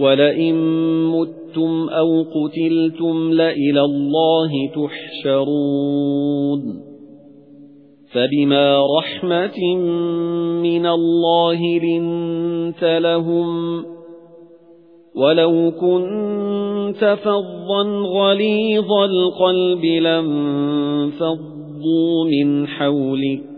وَلَئِن مُتُّمْ أَوْ قُتِلْتُمْ لَإِلَى اللَّهِ تُحْشَرُونَ فَبِمَا رَحْمَةٍ مِنَ اللَّهِ لِنتَ لَهُمْ وَلَوْ كُنتَ فَظًّا غَلِيظَ الْقَلْبِ لَانفَضُّوا مِنْ حَوْلِكَ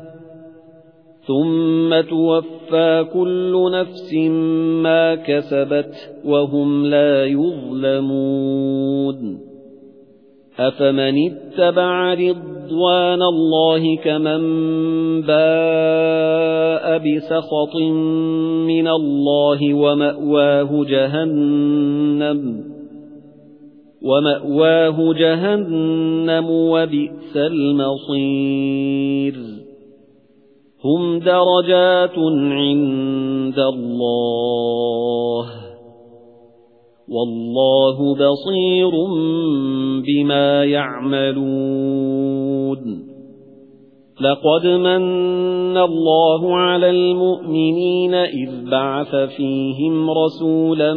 ثُمَّ تُوَفَّى كُلُّ نَفْسٍ مَا كَسَبَتْ وَهُمْ لَا يُظْلَمُونَ أَفَمَنِ اتَّبَعَ رِضْوَانَ اللَّهِ كَمَن بَاءَ بِسَخَطٍ مِّنَ اللَّهِ وَمَأْوَاهُ جَهَنَّمُ وَمَأْوَاهُ جَهَنَّمُ وَبِئْسَ الْمَصِيرُ هُمْ دَرَجَاتٌ عِندَ اللَّهِ. وَاللَّهُ بَصِيرٌ بِمَا يَعْمَلُونَ. لَقَدْ مَنَّ اللَّهُ عَلَى الْمُؤْمِنِينَ إِذْ بَعَثَ فِيهِمْ رَسُولًا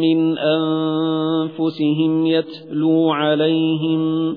مِنْ أَنفُسِهِمْ يَتْلُو عَلَيْهِمْ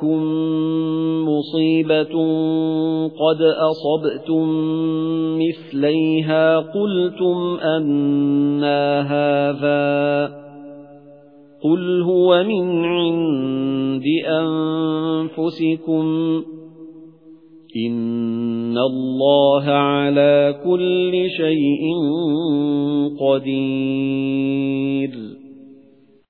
أَصَابَتْكُم مُّصِيبَةٌ قَدْ أَصَبْتُم مِّثْلَيْهَا قُلْتُمْ أَنَّىٰ هَٰذَا قُلْ هُوَ مِنْ عِندِ أَنفُسِكُمْ إِنَّ اللَّهَ عَلَى كُلِّ شَيْءٍ قَدِيرٌ